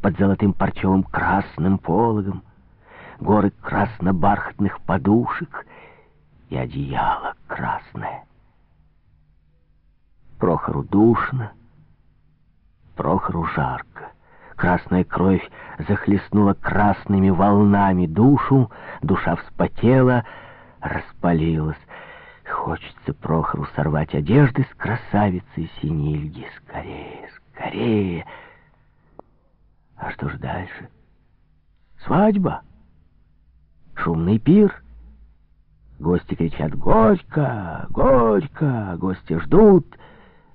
под золотым парчевым красным пологом, горы красно-бархатных подушек и одеяло красное. Прохору душно, Прохору жарко. Красная кровь захлестнула красными волнами душу, душа вспотела, распалилась. Хочется Прохору сорвать одежды с красавицей Синильги. Скорее, скорее. А что ж дальше? Свадьба. Шумный пир. Гости кричат «Горько! Горько!» Гости ждут.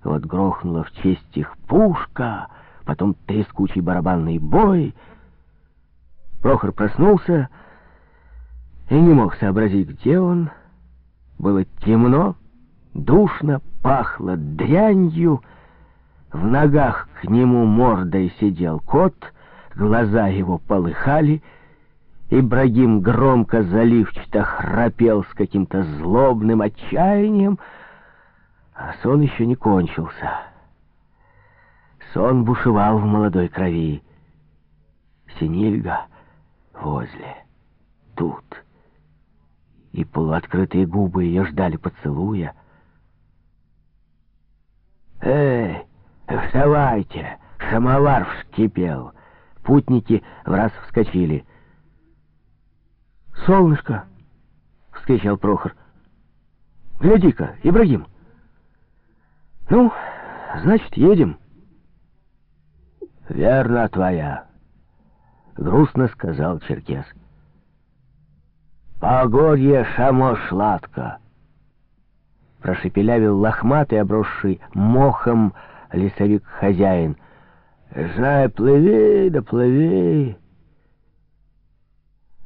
Вот грохнула в честь их пушка, потом трескучий барабанный бой. Прохор проснулся и не мог сообразить, где он. Было темно, душно, пахло дрянью. В ногах к нему мордой сидел кот, глаза его полыхали. Ибрагим громко заливчато храпел с каким-то злобным отчаянием, а сон еще не кончился. Сон бушевал в молодой крови. Синильга возле, тут и полуоткрытые губы ее ждали поцелуя. «Эй, вставайте! Самовар вскипел!» Путники в раз вскочили. «Солнышко!» — вскричал Прохор. «Гляди-ка, Ибрагим!» «Ну, значит, едем». «Верно твоя», — грустно сказал Черкес. «Погорье шамо шладко!» Прошепелявил лохматый, обросший мохом лесовик-хозяин. «Знай, плыви, да плыви!»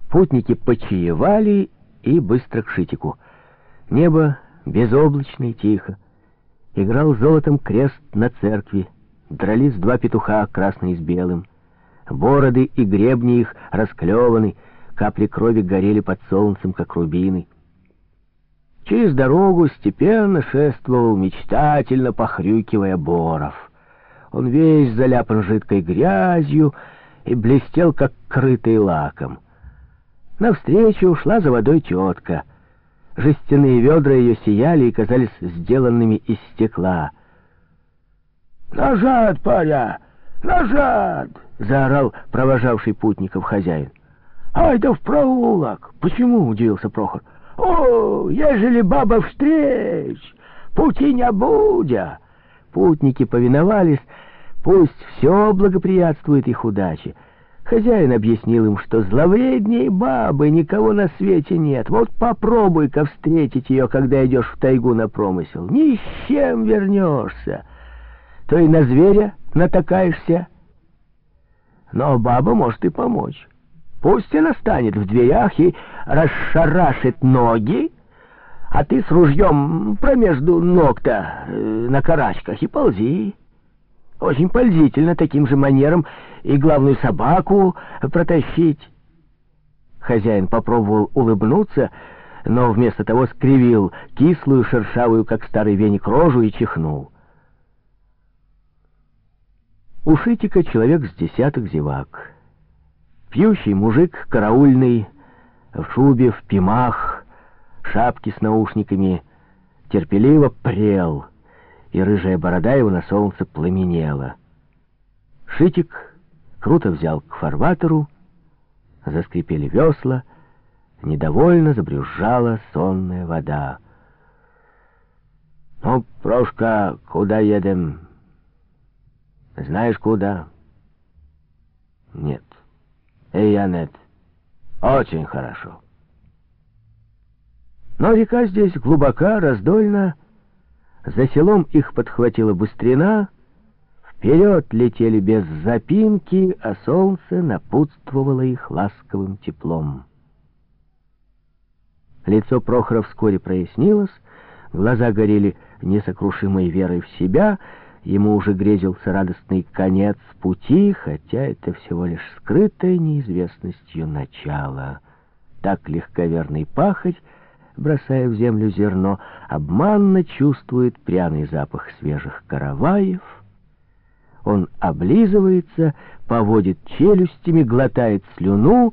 Путники почаевали и быстро к Шитику. Небо безоблачно и тихо. Играл золотом крест на церкви. Дрались два петуха, красный с белым. Бороды и гребни их расклеваны, Капли крови горели под солнцем, как рубины. Через дорогу степенно шествовал, мечтательно похрюкивая Боров. Он весь заляпан жидкой грязью и блестел, как крытый лаком. Навстречу ушла за водой тетка. Жестяные ведра ее сияли и казались сделанными из стекла. «Назад, паря! Назад!» — заорал провожавший путников хозяин. «Ай да в проулок!» «Почему?» — удивился Прохор. «О, ежели баба встреч, пути не будя!» Путники повиновались, пусть все благоприятствует их удаче. Хозяин объяснил им, что зловредней бабы никого на свете нет. Вот попробуй-ка встретить ее, когда идешь в тайгу на промысел. Ни с чем вернешься. То и на зверя натакаешься. Но баба может и помочь. Пусть она станет в дверях и расшарашит ноги, а ты с ружьем промежду ног-то э, на карачках и ползи. Очень пользительно таким же манером и главную собаку протащить. Хозяин попробовал улыбнуться, но вместо того скривил кислую, шершавую, как старый веник, рожу и чихнул. У Шитика человек с десяток зевак — Пьющий мужик, караульный, в шубе, в пимах, шапке с наушниками, терпеливо прел, и рыжая борода его на солнце пламенела. Шитик круто взял к фарватеру, заскрипели весла, недовольно забрюзжала сонная вода. «Ну, Прошка, куда едем?» «Знаешь, куда?» «Нет». Эй, Анет, очень хорошо. Но река здесь глубока, раздольна. За селом их подхватила быстрена. Вперед летели без запинки, а солнце напутствовало их ласковым теплом. Лицо Прохора вскоре прояснилось, глаза горели несокрушимой верой в себя — Ему уже грезился радостный конец пути, хотя это всего лишь скрытая неизвестностью начало. Так легковерный пахарь, бросая в землю зерно, обманно чувствует пряный запах свежих караваев. Он облизывается, поводит челюстями, глотает слюну,